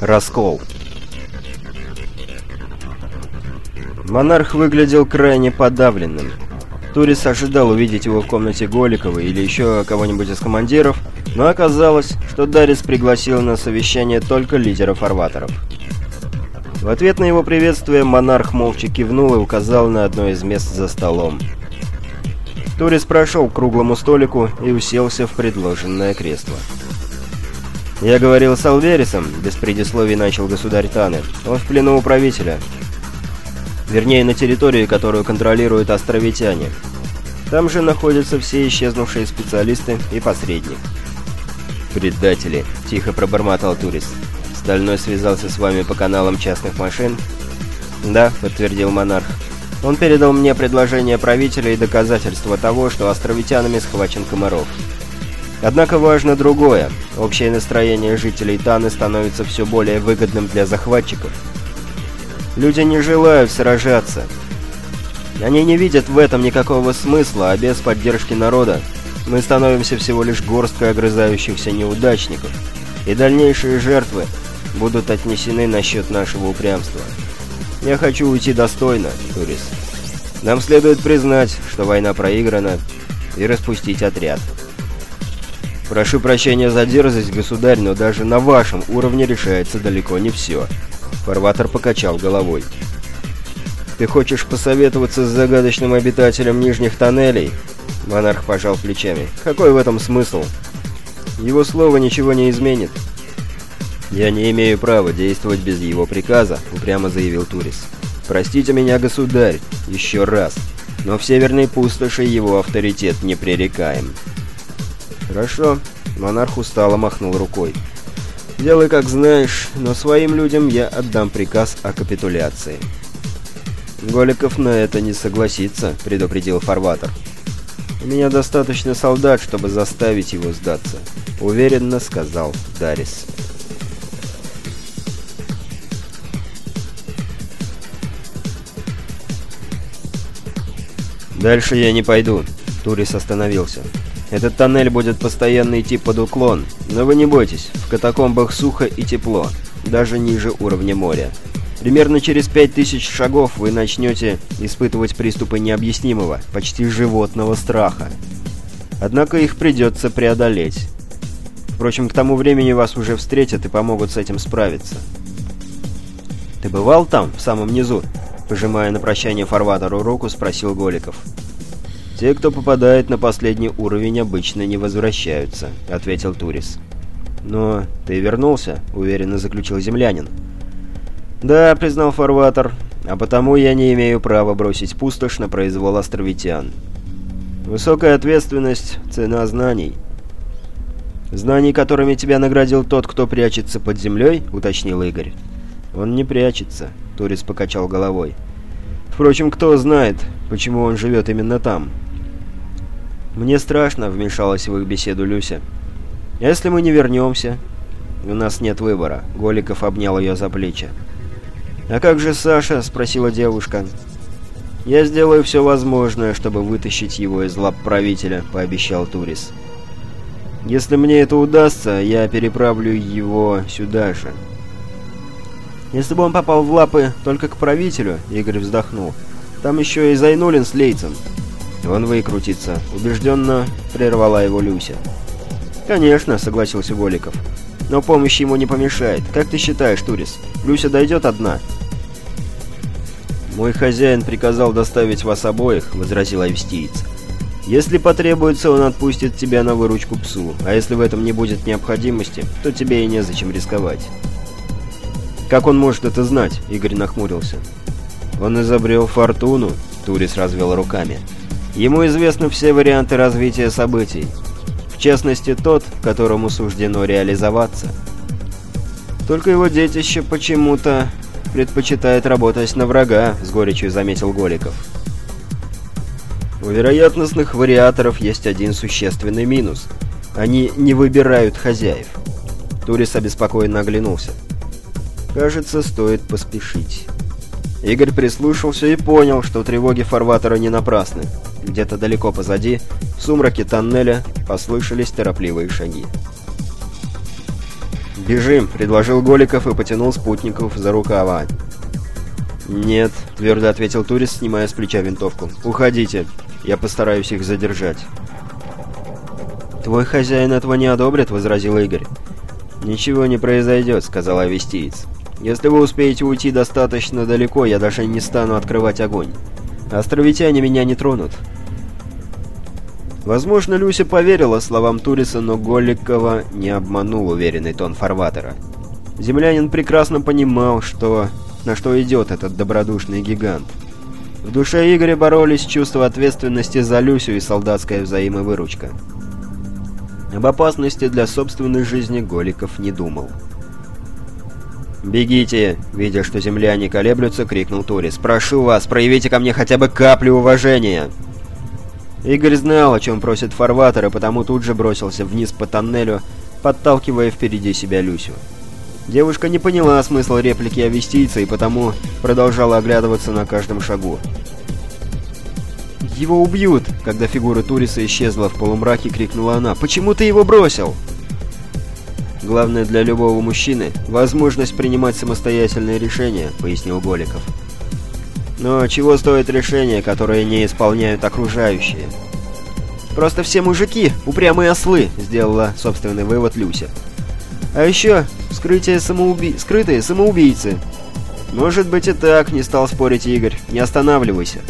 Раскол. Монарх выглядел крайне подавленным. Турис ожидал увидеть его в комнате Голикова или еще кого-нибудь из командиров, но оказалось, что Дарис пригласил на совещание только лидеров фарватеров. В ответ на его приветствие монарх молча кивнул и указал на одно из мест за столом. Турис прошел к круглому столику и уселся в предложенное кресло. «Я говорил с Алверисом», — без предисловий начал государь Танер. «Он в плену у правителя. Вернее, на территории, которую контролируют островитяне. Там же находятся все исчезнувшие специалисты и посредник». «Предатели», — тихо пробормотал Турис. «Стальной связался с вами по каналам частных машин?» «Да», — подтвердил монарх. «Он передал мне предложение правителя и доказательства того, что островитянами схвачен Комаров». Однако важно другое. Общее настроение жителей Таны становится все более выгодным для захватчиков. Люди не желают сражаться. Они не видят в этом никакого смысла, а без поддержки народа мы становимся всего лишь горсткой огрызающихся неудачников, и дальнейшие жертвы будут отнесены на счет нашего упрямства. Я хочу уйти достойно, Турис. Нам следует признать, что война проиграна, и распустить отряд. Прошу прощения за дерзость, государь, но даже на вашем уровне решается далеко не все. Фарватер покачал головой. Ты хочешь посоветоваться с загадочным обитателем нижних тоннелей? Монарх пожал плечами. Какой в этом смысл? Его слово ничего не изменит. «Я не имею права действовать без его приказа», — упрямо заявил Турис. «Простите меня, государь, еще раз, но в Северной пустоши его авторитет непререкаем». «Хорошо», — монарх устало махнул рукой. «Делай, как знаешь, но своим людям я отдам приказ о капитуляции». «Голиков на это не согласится», — предупредил Фарватер. «У меня достаточно солдат, чтобы заставить его сдаться», — уверенно сказал Дарис. «Дальше я не пойду», — Турис остановился. Этот тоннель будет постоянно идти под уклон, но вы не бойтесь, в катакомбах сухо и тепло, даже ниже уровня моря. Примерно через 5000 шагов вы начнете испытывать приступы необъяснимого, почти животного страха. Однако их придется преодолеть. Впрочем, к тому времени вас уже встретят и помогут с этим справиться. «Ты бывал там, в самом низу?» Пожимая на прощание фарватеру руку, спросил Голиков. «Те, кто попадает на последний уровень, обычно не возвращаются», — ответил Турис. «Но ты вернулся», — уверенно заключил землянин. «Да», — признал Фарватер, — «а потому я не имею права бросить пустошь на произвол островитян. Высокая ответственность — цена знаний». «Знаний, которыми тебя наградил тот, кто прячется под землей?» — уточнил Игорь. «Он не прячется», — Турис покачал головой. «Впрочем, кто знает, почему он живет именно там?» «Мне страшно», — вмешалась в их беседу Люся. «Если мы не вернемся...» «У нас нет выбора», — Голиков обнял ее за плечи. «А как же Саша?» — спросила девушка. «Я сделаю все возможное, чтобы вытащить его из лап правителя», — пообещал Турис. «Если мне это удастся, я переправлю его сюда же». «Если бы он попал в лапы только к правителю», — Игорь вздохнул, — «там еще и Зайнулин с Лейцем. «Он выкрутится», — убежденно прервала его Люся. «Конечно», — согласился Голиков. «Но помощь ему не помешает. Как ты считаешь, Турис, Люся дойдет одна?» «Мой хозяин приказал доставить вас обоих», — возразил Австиец. «Если потребуется, он отпустит тебя на выручку псу, а если в этом не будет необходимости, то тебе и незачем рисковать». «Как он может это знать?» — Игорь нахмурился. «Он изобрел фортуну», — Турис развел руками. Ему известны все варианты развития событий, в частности тот, которому суждено реализоваться. Только его детище почему-то предпочитает работать на врага, с горечью заметил Голиков. У вероятностных вариаторов есть один существенный минус. Они не выбирают хозяев. Турис обеспокоенно оглянулся. Кажется, стоит поспешить. Игорь прислушался и понял, что тревоги фарватера не напрасны. Где-то далеко позади, в сумраке тоннеля, послышались торопливые шаги. «Бежим», — предложил Голиков и потянул спутников за рукава. «Нет», — твердо ответил турист, снимая с плеча винтовку. «Уходите. Я постараюсь их задержать». «Твой хозяин этого не одобрит», — возразил Игорь. «Ничего не произойдет», — сказал авестиец. «Если вы успеете уйти достаточно далеко, я даже не стану открывать огонь. Островитяне меня не тронут». Возможно, Люся поверила словам Туриса, но Голикова не обманул уверенный тон фарватера. Землянин прекрасно понимал, что на что идет этот добродушный гигант. В душе Игоря боролись чувство ответственности за Люсю и солдатская взаимовыручка. Об опасности для собственной жизни Голиков не думал. «Бегите!» — видя, что земляне колеблются, крикнул Турис. «Прошу вас, проявите ко мне хотя бы каплю уважения!» Игорь знал, о чем просит фарватер, и потому тут же бросился вниз по тоннелю, подталкивая впереди себя Люсю. Девушка не поняла смысла реплики авестийца и потому продолжала оглядываться на каждом шагу. «Его убьют!» Когда фигура Туриса исчезла в полумраке, крикнула она. «Почему ты его бросил?» «Главное для любого мужчины — возможность принимать самостоятельные решения», — пояснил Голиков. «Но чего стоит решения, которые не исполняют окружающие?» «Просто все мужики — упрямые ослы», — сделала собственный вывод Люся. «А еще скрытие самоуби... скрытые самоубийцы». «Может быть и так», — не стал спорить Игорь. «Не останавливайся».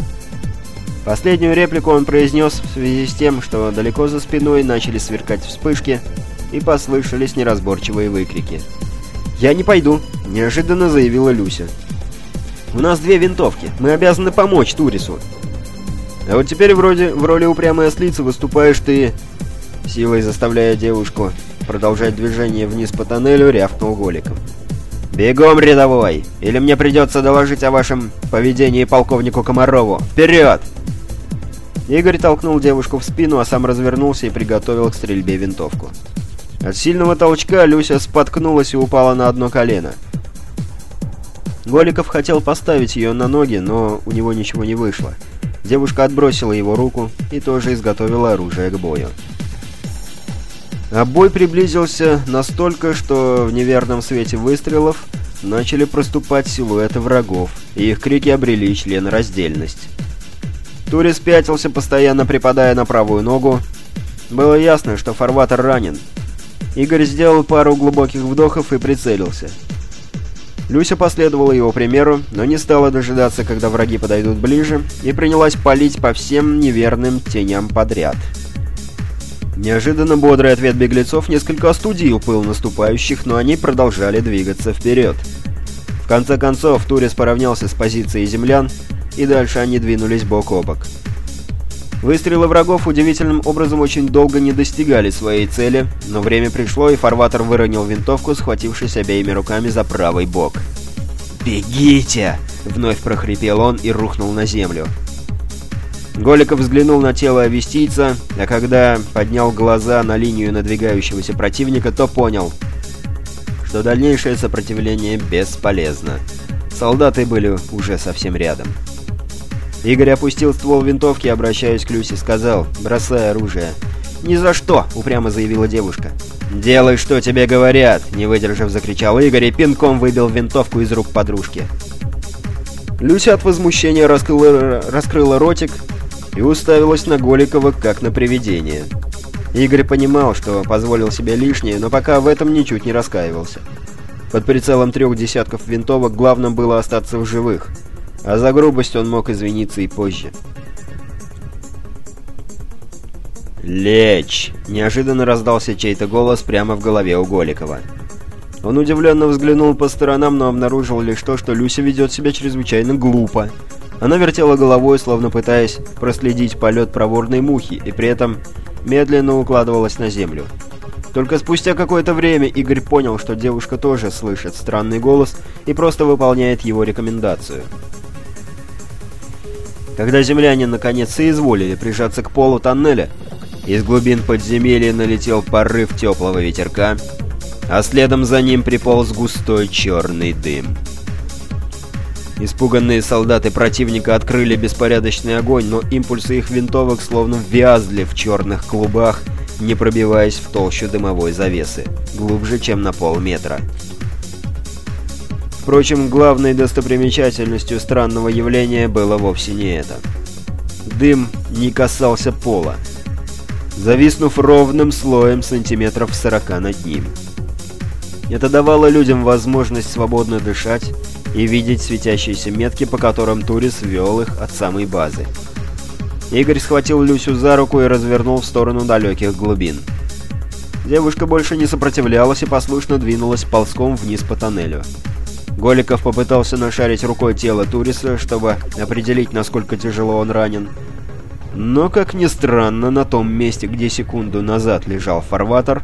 Последнюю реплику он произнес в связи с тем, что далеко за спиной начали сверкать вспышки и послышались неразборчивые выкрики. «Я не пойду», — неожиданно заявила Люся. «У нас две винтовки, мы обязаны помочь Турису». «А вот теперь вроде в роли упрямой ослицы выступаешь ты...» Силой заставляя девушку продолжать движение вниз по тоннелю, рявкнул Голиком. «Бегом, рядовой! Или мне придется доложить о вашем поведении полковнику Комарову! Вперед!» Игорь толкнул девушку в спину, а сам развернулся и приготовил к стрельбе винтовку. От сильного толчка Люся споткнулась и упала на одно колено. Голиков хотел поставить ее на ноги, но у него ничего не вышло. Девушка отбросила его руку и тоже изготовила оружие к бою. А бой приблизился настолько, что в неверном свете выстрелов начали проступать силуэты врагов, и их крики обрели членораздельность. Турис пятился, постоянно припадая на правую ногу. Было ясно, что фарватер ранен. Игорь сделал пару глубоких вдохов и прицелился. Люся последовала его примеру, но не стала дожидаться, когда враги подойдут ближе, и принялась палить по всем неверным теням подряд. Неожиданно бодрый ответ беглецов несколько остудил пыл наступающих, но они продолжали двигаться вперед. В конце концов, Турис поравнялся с позицией землян и дальше они двинулись бок о бок. Выстрелы врагов удивительным образом очень долго не достигали своей цели, но время пришло, и фарватер выронил винтовку, схватившись обеими руками за правый бок. «Бегите!» — вновь прохрипел он и рухнул на землю. Голиков взглянул на тело авестийца, а когда поднял глаза на линию надвигающегося противника, то понял, что дальнейшее сопротивление бесполезно. Солдаты были уже совсем рядом. Игорь опустил ствол винтовки, обращаясь к Люсе, сказал, бросая оружие. «Ни за что!» — упрямо заявила девушка. «Делай, что тебе говорят!» — не выдержав, закричал Игорь и пинком выбил винтовку из рук подружки. Люся от возмущения раскрыла, раскрыла ротик и уставилась на Голикова, как на привидение. Игорь понимал, что позволил себе лишнее, но пока в этом ничуть не раскаивался. Под прицелом трех десятков винтовок главным было остаться в живых — а за грубость он мог извиниться и позже. «Лечь!» — неожиданно раздался чей-то голос прямо в голове у Голикова. Он удивленно взглянул по сторонам, но обнаружил лишь то, что Люся ведет себя чрезвычайно глупо. Она вертела головой, словно пытаясь проследить полет проворной мухи, и при этом медленно укладывалась на землю. Только спустя какое-то время Игорь понял, что девушка тоже слышит странный голос и просто выполняет его рекомендацию. Когда земляне наконец соизволили прижаться к полу тоннеля, из глубин подземелья налетел порыв теплого ветерка, а следом за ним приполз густой черный дым. Испуганные солдаты противника открыли беспорядочный огонь, но импульсы их винтовок словно вязли в черных клубах, не пробиваясь в толщу дымовой завесы, глубже, чем на полметра. Впрочем, главной достопримечательностью странного явления было вовсе не это. Дым не касался пола, зависнув ровным слоем сантиметров 40 над ним. Это давало людям возможность свободно дышать и видеть светящиеся метки, по которым Турис вел их от самой базы. Игорь схватил Люсю за руку и развернул в сторону далеких глубин. Девушка больше не сопротивлялась и послушно двинулась ползком вниз по тоннелю. Голиков попытался нашарить рукой тело Туриса, чтобы определить, насколько тяжело он ранен. Но, как ни странно, на том месте, где секунду назад лежал фарватер,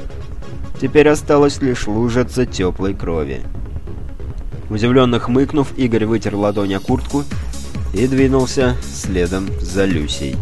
теперь осталась лишь лужица теплой крови. Удивленно хмыкнув, Игорь вытер ладонь о куртку и двинулся следом за Люсей.